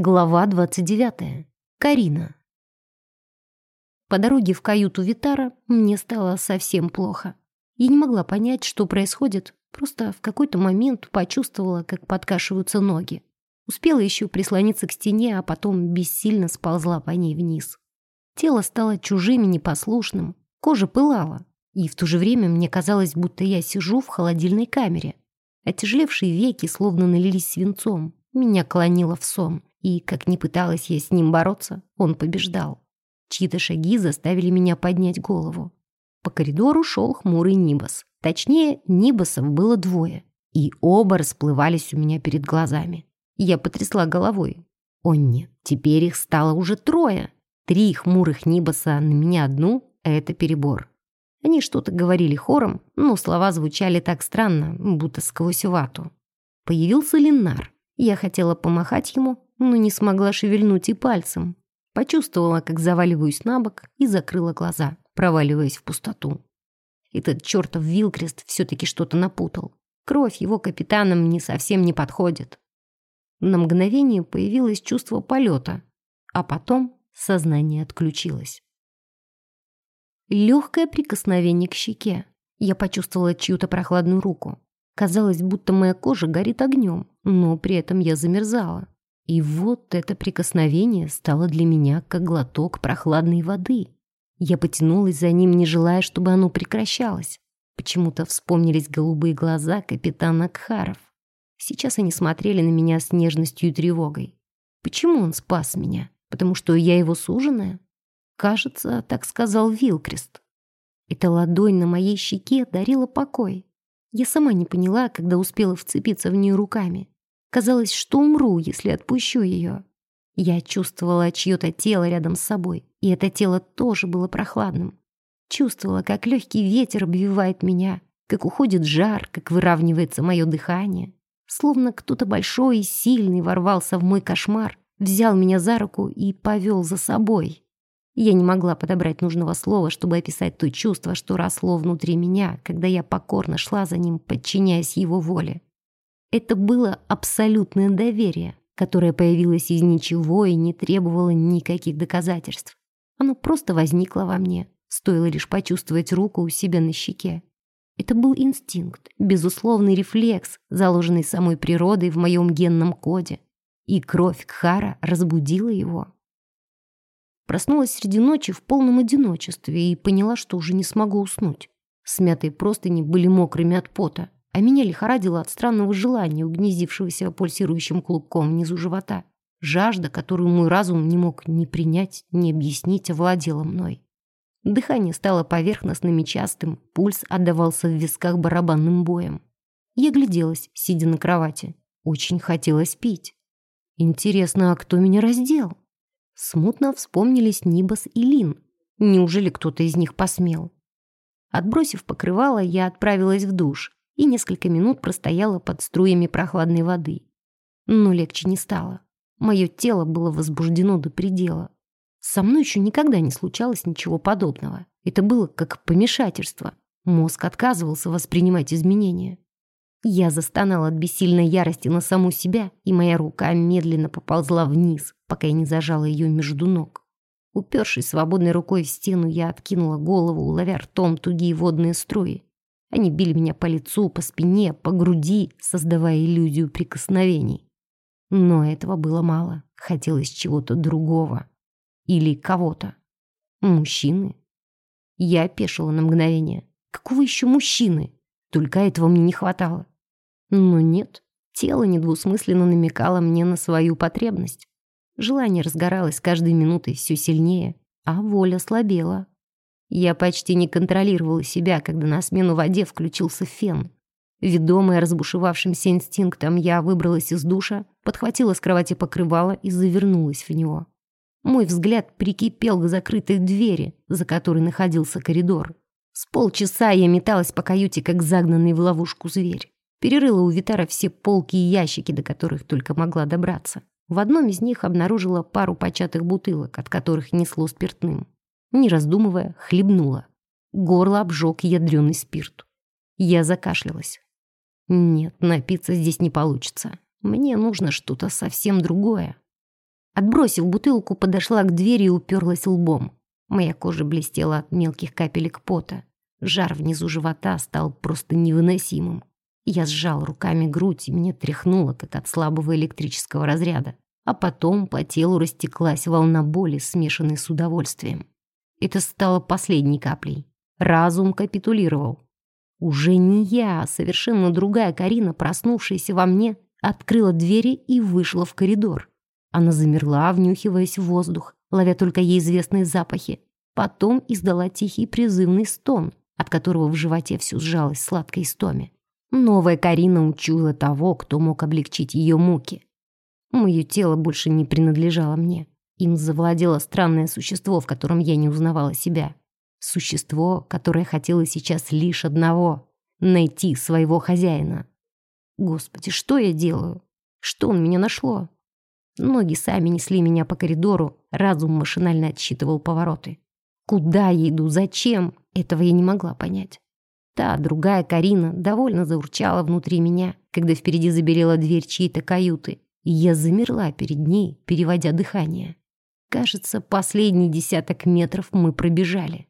Глава 29. Карина. По дороге в каюту Витара мне стало совсем плохо. Я не могла понять, что происходит, просто в какой-то момент почувствовала, как подкашиваются ноги. Успела еще прислониться к стене, а потом бессильно сползла по ней вниз. Тело стало чужим и непослушным, кожа пылала, и в то же время мне казалось, будто я сижу в холодильной камере. Отяжелевшие веки словно налились свинцом, меня клонило в сон. И, как ни пыталась я с ним бороться, он побеждал. Чьи-то шаги заставили меня поднять голову. По коридору шел хмурый Нибас. Точнее, Нибасов было двое. И оба расплывались у меня перед глазами. Я потрясла головой. О нет, теперь их стало уже трое. Три хмурых Нибаса на меня одну — это перебор. Они что-то говорили хором, но слова звучали так странно, будто сквозь вату. Появился Ленар. Я хотела помахать ему, но не смогла шевельнуть и пальцем. Почувствовала, как заваливаюсь на бок и закрыла глаза, проваливаясь в пустоту. Этот чертов Вилкрест все-таки что-то напутал. Кровь его капитанам мне совсем не подходит. На мгновение появилось чувство полета, а потом сознание отключилось. Легкое прикосновение к щеке. Я почувствовала чью-то прохладную руку. Казалось, будто моя кожа горит огнем, но при этом я замерзала. И вот это прикосновение стало для меня как глоток прохладной воды. Я потянулась за ним, не желая, чтобы оно прекращалось. Почему-то вспомнились голубые глаза капитана Кхаров. Сейчас они смотрели на меня с нежностью и тревогой. Почему он спас меня? Потому что я его суженая? Кажется, так сказал Вилкрест. Эта ладонь на моей щеке дарила покой. Я сама не поняла, когда успела вцепиться в нее руками. Казалось, что умру, если отпущу ее. Я чувствовала чье-то тело рядом с собой, и это тело тоже было прохладным. Чувствовала, как легкий ветер обвивает меня, как уходит жар, как выравнивается мое дыхание. Словно кто-то большой и сильный ворвался в мой кошмар, взял меня за руку и повел за собой. Я не могла подобрать нужного слова, чтобы описать то чувство, что росло внутри меня, когда я покорно шла за ним, подчиняясь его воле. Это было абсолютное доверие, которое появилось из ничего и не требовало никаких доказательств. Оно просто возникло во мне, стоило лишь почувствовать руку у себя на щеке. Это был инстинкт, безусловный рефлекс, заложенный самой природой в моем генном коде. И кровь Кхара разбудила его. Проснулась среди ночи в полном одиночестве и поняла, что уже не смогу уснуть. Смятые простыни были мокрыми от пота а меня лихорадило от странного желания, угнездившегося пульсирующим клубком внизу живота. Жажда, которую мой разум не мог ни принять, ни объяснить, овладела мной. Дыхание стало поверхностным и частым, пульс отдавался в висках барабанным боем. Я гляделась, сидя на кровати. Очень хотелось пить. Интересно, а кто меня раздел? Смутно вспомнились Нибас и Лин. Неужели кто-то из них посмел? Отбросив покрывало, я отправилась в душ и несколько минут простояла под струями прохладной воды. Но легче не стало. Мое тело было возбуждено до предела. Со мной еще никогда не случалось ничего подобного. Это было как помешательство. Мозг отказывался воспринимать изменения. Я застонала от бессильной ярости на саму себя, и моя рука медленно поползла вниз, пока я не зажала ее между ног. Упершись свободной рукой в стену, я откинула голову, ловя ртом тугие водные струи. Они били меня по лицу, по спине, по груди, создавая иллюзию прикосновений. Но этого было мало. Хотелось чего-то другого. Или кого-то. Мужчины. Я опешила на мгновение. Какого еще мужчины? Только этого мне не хватало. Но нет. Тело недвусмысленно намекало мне на свою потребность. Желание разгоралось каждой минутой все сильнее, а воля слабела. Я почти не контролировала себя, когда на смену воде включился фен. Ведомая разбушевавшимся инстинктом, я выбралась из душа, подхватила с кровати покрывало и завернулась в него. Мой взгляд прикипел к закрытой двери, за которой находился коридор. С полчаса я металась по каюте, как загнанный в ловушку зверь. Перерыла у Витара все полки и ящики, до которых только могла добраться. В одном из них обнаружила пару початых бутылок, от которых несло спиртным не раздумывая, хлебнула. Горло обжег ядреный спирт. Я закашлялась. Нет, напиться здесь не получится. Мне нужно что-то совсем другое. Отбросив бутылку, подошла к двери и уперлась лбом. Моя кожа блестела от мелких капелек пота. Жар внизу живота стал просто невыносимым. Я сжал руками грудь, и меня тряхнуло, как от слабого электрического разряда. А потом по телу растеклась волна боли, смешанной с удовольствием. Это стало последней каплей. Разум капитулировал. Уже не я, а совершенно другая Карина, проснувшаяся во мне, открыла двери и вышла в коридор. Она замерла, внюхиваясь в воздух, ловя только ей известные запахи. Потом издала тихий призывный стон, от которого в животе все сжалось сладкой истоме. Новая Карина учуяла того, кто мог облегчить ее муки. Мое тело больше не принадлежало мне. Им завладело странное существо, в котором я не узнавала себя. Существо, которое хотело сейчас лишь одного — найти своего хозяина. Господи, что я делаю? Что он меня нашло? Ноги сами несли меня по коридору, разум машинально отсчитывал повороты. Куда я иду, зачем? Этого я не могла понять. Та, другая Карина, довольно заурчала внутри меня, когда впереди заберела дверь чьей-то каюты, и я замерла перед ней, переводя дыхание. Кажется, последний десяток метров мы пробежали.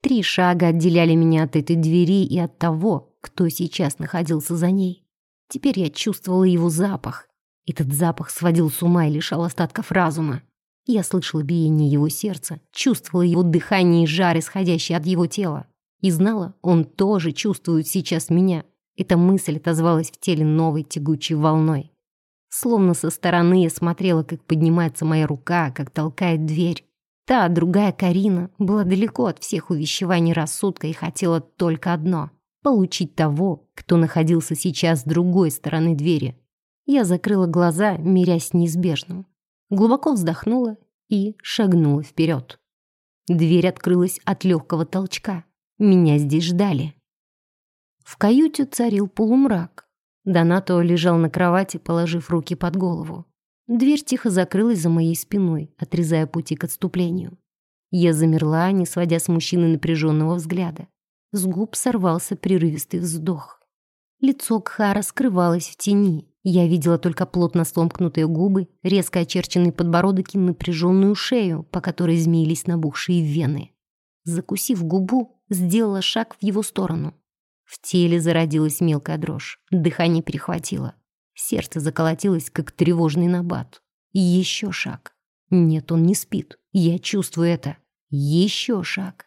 Три шага отделяли меня от этой двери и от того, кто сейчас находился за ней. Теперь я чувствовала его запах, этот запах сводил с ума и лишал остатков разума. Я слышала биение его сердца, чувствовала его дыхание и жар, исходящий от его тела. И знала, он тоже чувствует сейчас меня. Эта мысль отозвалась в теле новой тягучей волной. Словно со стороны я смотрела, как поднимается моя рука, как толкает дверь. Та, другая Карина, была далеко от всех увещеваний рассудка и хотела только одно — получить того, кто находился сейчас с другой стороны двери. Я закрыла глаза, мирясь неизбежным. Глубоко вздохнула и шагнула вперед. Дверь открылась от легкого толчка. Меня здесь ждали. В каюте царил полумрак. Донато лежал на кровати, положив руки под голову. Дверь тихо закрылась за моей спиной, отрезая пути к отступлению. Я замерла, не сводя с мужчины напряженного взгляда. С губ сорвался прерывистый вздох. Лицо Кхара скрывалось в тени, я видела только плотно сомкнутые губы, резко очерченный подбородок и напряженную шею, по которой змеились набухшие вены. Закусив губу, сделала шаг в его сторону. В теле зародилась мелкая дрожь, дыхание перехватило. Сердце заколотилось, как тревожный набат. Еще шаг. Нет, он не спит. Я чувствую это. Еще шаг.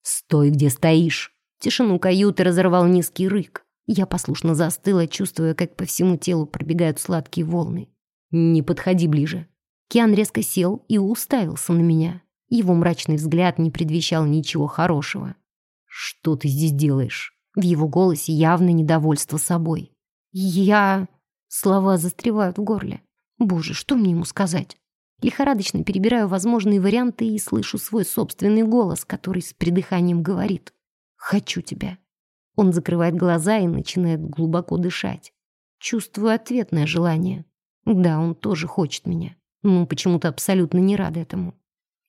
«Стой, где стоишь!» Тишину каюты разорвал низкий рык. Я послушно застыла, чувствуя, как по всему телу пробегают сладкие волны. «Не подходи ближе». Киан резко сел и уставился на меня. Его мрачный взгляд не предвещал ничего хорошего. «Что ты здесь делаешь?» В его голосе явно недовольство собой. «Я...» Слова застревают в горле. Боже, что мне ему сказать? Лихорадочно перебираю возможные варианты и слышу свой собственный голос, который с придыханием говорит «Хочу тебя». Он закрывает глаза и начинает глубоко дышать. Чувствую ответное желание. Да, он тоже хочет меня. Но почему-то абсолютно не рад этому.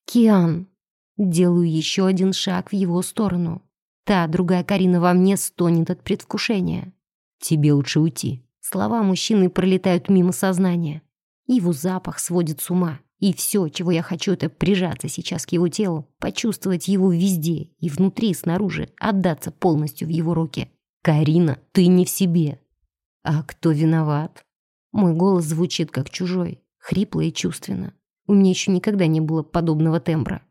Киан. Делаю еще один шаг в его сторону. Та, другая Карина во мне стонет от предвкушения. Тебе лучше уйти. Слова мужчины пролетают мимо сознания. Его запах сводит с ума. И все, чего я хочу, это прижаться сейчас к его телу, почувствовать его везде, и внутри, и снаружи, отдаться полностью в его руки. «Карина, ты не в себе!» «А кто виноват?» Мой голос звучит как чужой, хрипло и чувственно. У меня еще никогда не было подобного тембра.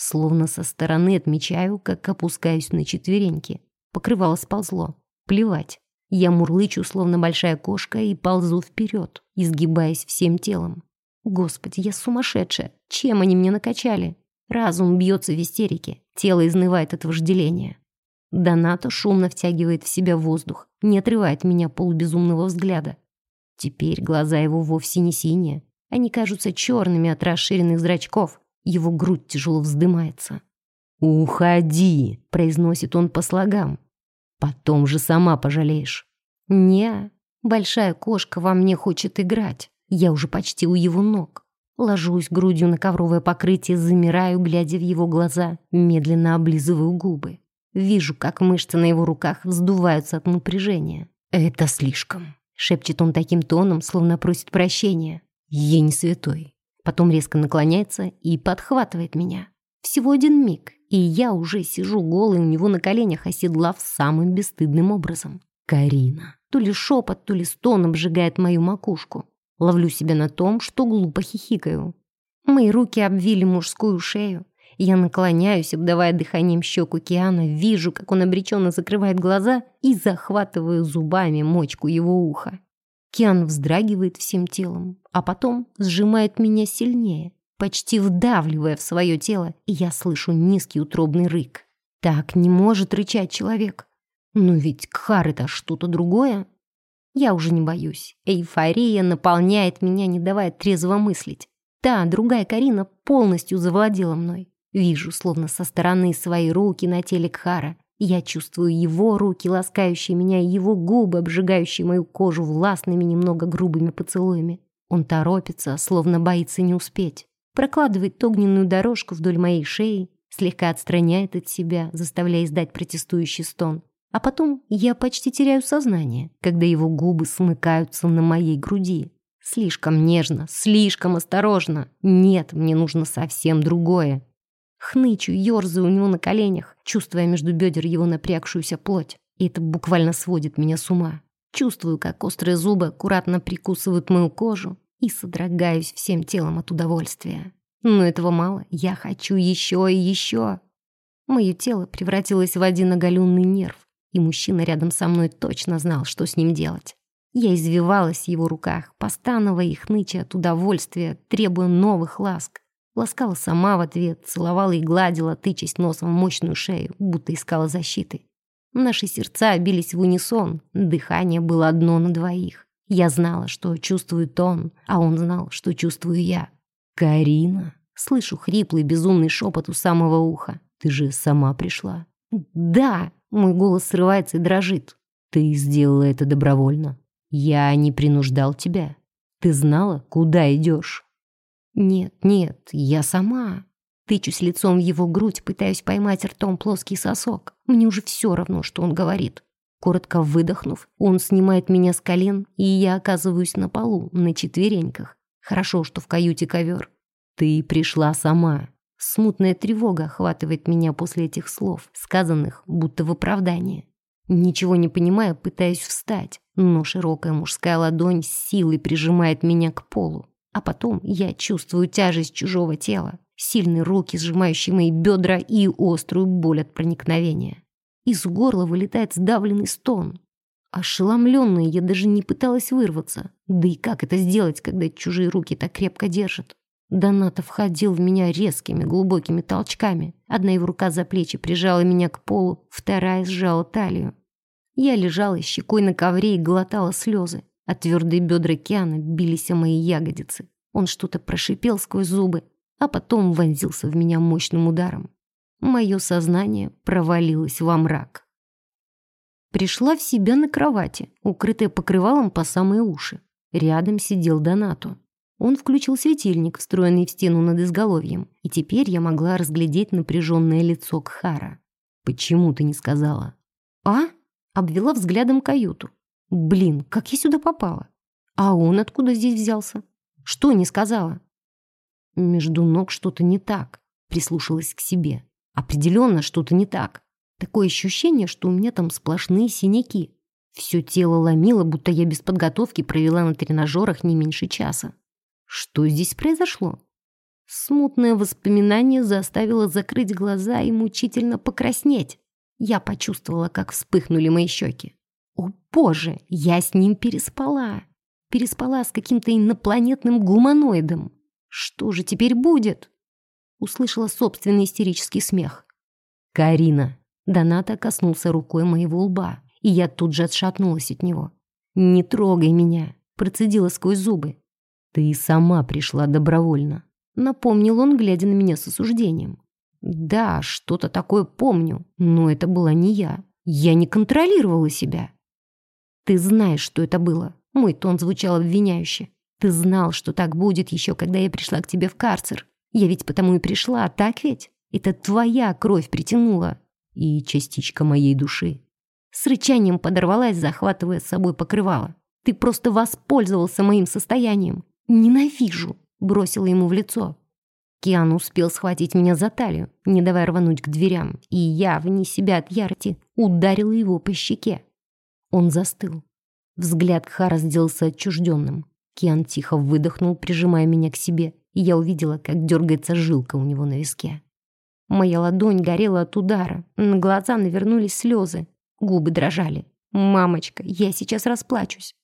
Словно со стороны отмечаю, как опускаюсь на четвереньки. Покрывало сползло. Плевать. Я мурлычу, словно большая кошка, и ползу вперед, изгибаясь всем телом. Господи, я сумасшедшая. Чем они мне накачали? Разум бьется в истерике, тело изнывает от вожделения. Донато шумно втягивает в себя воздух, не отрывает меня полубезумного взгляда. Теперь глаза его вовсе не синие. Они кажутся черными от расширенных зрачков. Его грудь тяжело вздымается. «Уходи!» — произносит он по слогам. «Потом же сама пожалеешь». «Не, большая кошка во мне хочет играть». Я уже почти у его ног. Ложусь грудью на ковровое покрытие, замираю, глядя в его глаза, медленно облизываю губы. Вижу, как мышцы на его руках вздуваются от напряжения. «Это слишком», — шепчет он таким тоном, словно просит прощения. «Я не святой. Потом резко наклоняется и подхватывает меня. Всего один миг, и я уже сижу голый у него на коленях, оседлав самым бесстыдным образом. Карина. То ли шепот, то ли стон обжигает мою макушку. Ловлю себя на том, что глупо хихикаю. Мои руки обвили мужскую шею. Я наклоняюсь, обдавая дыханием щеку Киана, вижу, как он обреченно закрывает глаза и захватываю зубами мочку его уха. Киан вздрагивает всем телом, а потом сжимает меня сильнее, почти вдавливая в свое тело, и я слышу низкий утробный рык. Так не может рычать человек. Но ведь Кхар — это что-то другое. Я уже не боюсь. Эйфория наполняет меня, не давая трезво мыслить. Та, другая Карина полностью завладела мной. Вижу, словно со стороны, свои руки на теле Кхара. Я чувствую его руки, ласкающие меня, и его губы, обжигающие мою кожу властными, немного грубыми поцелуями. Он торопится, словно боится не успеть. Прокладывает огненную дорожку вдоль моей шеи, слегка отстраняет от себя, заставляя издать протестующий стон. А потом я почти теряю сознание, когда его губы смыкаются на моей груди. Слишком нежно, слишком осторожно. Нет, мне нужно совсем другое. Хнычу, ерзаю у него на коленях, чувствуя между бедер его напрягшуюся плоть. И это буквально сводит меня с ума. Чувствую, как острые зубы аккуратно прикусывают мою кожу и содрогаюсь всем телом от удовольствия. Но этого мало, я хочу еще и еще. Мое тело превратилось в один оголенный нерв, и мужчина рядом со мной точно знал, что с ним делать. Я извивалась в его руках, постановая и хныча от удовольствия, требуя новых ласк. Ласкала сама в ответ, целовала и гладила, тычась носом в мощную шею, будто искала защиты. Наши сердца бились в унисон, дыхание было одно на двоих. Я знала, что чувствует он, а он знал, что чувствую я. «Карина!» Слышу хриплый, безумный шепот у самого уха. «Ты же сама пришла?» «Да!» Мой голос срывается и дрожит. «Ты сделала это добровольно. Я не принуждал тебя. Ты знала, куда идешь?» Нет, нет, я сама. Тычусь лицом в его грудь, пытаюсь поймать ртом плоский сосок. Мне уже все равно, что он говорит. Коротко выдохнув, он снимает меня с колен, и я оказываюсь на полу, на четвереньках. Хорошо, что в каюте ковер. Ты пришла сама. Смутная тревога охватывает меня после этих слов, сказанных будто в оправдание. Ничего не понимая, пытаюсь встать, но широкая мужская ладонь с силой прижимает меня к полу. А потом я чувствую тяжесть чужого тела, сильные руки, сжимающие мои бедра и острую боль от проникновения. Из горла вылетает сдавленный стон. Ошеломленная, я даже не пыталась вырваться. Да и как это сделать, когда чужие руки так крепко держат? Доната входил в меня резкими, глубокими толчками. Одна его рука за плечи прижала меня к полу, вторая сжала талию. Я лежала щекой на ковре и глотала слезы а твердые бедра Киана бились о мои ягодицы. Он что-то прошипел сквозь зубы, а потом вонзился в меня мощным ударом. Мое сознание провалилось во мрак. Пришла в себя на кровати, укрытая покрывалом по самые уши. Рядом сидел Донато. Он включил светильник, встроенный в стену над изголовьем, и теперь я могла разглядеть напряженное лицо Кхара. «Почему ты не сказала?» «А?» — обвела взглядом каюту. Блин, как я сюда попала? А он откуда здесь взялся? Что не сказала? Между ног что-то не так. Прислушалась к себе. Определенно что-то не так. Такое ощущение, что у меня там сплошные синяки. Все тело ломило, будто я без подготовки провела на тренажерах не меньше часа. Что здесь произошло? Смутное воспоминание заставило закрыть глаза и мучительно покраснеть. Я почувствовала, как вспыхнули мои щеки. О боже, я с ним переспала. Переспала с каким-то инопланетным гуманоидом. Что же теперь будет? Услышала собственный истерический смех. Карина. Доната коснулся рукой моего лба, и я тут же отшатнулась от него. «Не трогай меня», — процедила сквозь зубы. «Ты сама пришла добровольно», — напомнил он, глядя на меня с осуждением. «Да, что-то такое помню, но это была не я. Я не контролировала себя». «Ты знаешь, что это было». Мой тон звучал обвиняюще. «Ты знал, что так будет еще, когда я пришла к тебе в карцер. Я ведь потому и пришла, так ведь? Это твоя кровь притянула. И частичка моей души». С рычанием подорвалась, захватывая с собой покрывало. «Ты просто воспользовался моим состоянием. Ненавижу!» бросила ему в лицо. Киан успел схватить меня за талию, не давая рвануть к дверям, и я, вне себя от ярости, ударила его по щеке. Он застыл. Взгляд Хара сделался отчужденным. Киан тихо выдохнул, прижимая меня к себе, и я увидела, как дергается жилка у него на виске. Моя ладонь горела от удара, на глаза навернулись слезы, губы дрожали. «Мамочка, я сейчас расплачусь».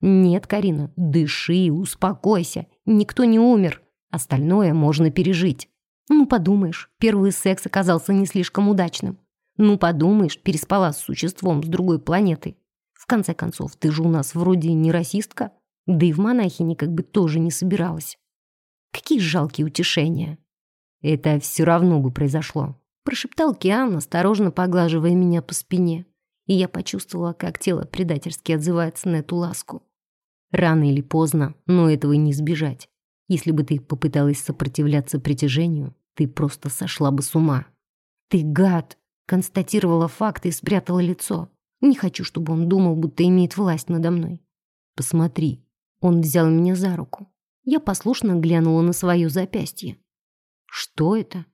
«Нет, Карина, дыши, успокойся, никто не умер, остальное можно пережить». «Ну, подумаешь, первый секс оказался не слишком удачным. Ну, подумаешь, переспала с существом с другой планеты. В конце концов, ты же у нас вроде не расистка, да и в монахини как бы тоже не собиралась. Какие жалкие утешения. Это все равно бы произошло, прошептал Киан, осторожно поглаживая меня по спине. И я почувствовала, как тело предательски отзывается на эту ласку. Рано или поздно, но этого не избежать. Если бы ты попыталась сопротивляться притяжению, ты просто сошла бы с ума. Ты гад, констатировала факт и спрятала лицо. Не хочу, чтобы он думал, будто имеет власть надо мной. Посмотри. Он взял меня за руку. Я послушно глянула на свое запястье. Что это?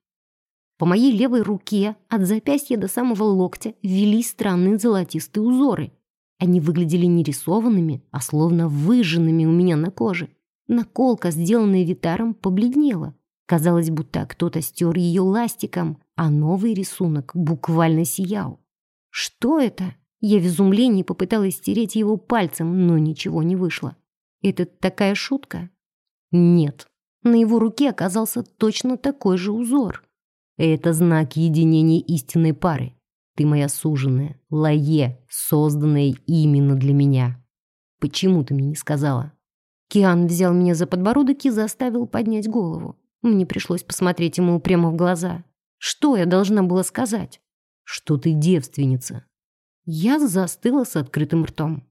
По моей левой руке от запястья до самого локтя вели странные золотистые узоры. Они выглядели не рисованными, а словно выжженными у меня на коже. Наколка, сделанная Витаром, побледнела. Казалось, будто кто-то стер ее ластиком, а новый рисунок буквально сиял. Что это? Я в изумлении попыталась стереть его пальцем, но ничего не вышло. Это такая шутка? Нет. На его руке оказался точно такой же узор. Это знак единения истинной пары. Ты моя суженая, Лае, созданная именно для меня. Почему ты мне не сказала? Киан взял меня за подбородок и заставил поднять голову. Мне пришлось посмотреть ему прямо в глаза. Что я должна была сказать? Что ты девственница. Я застыла с открытым ртом.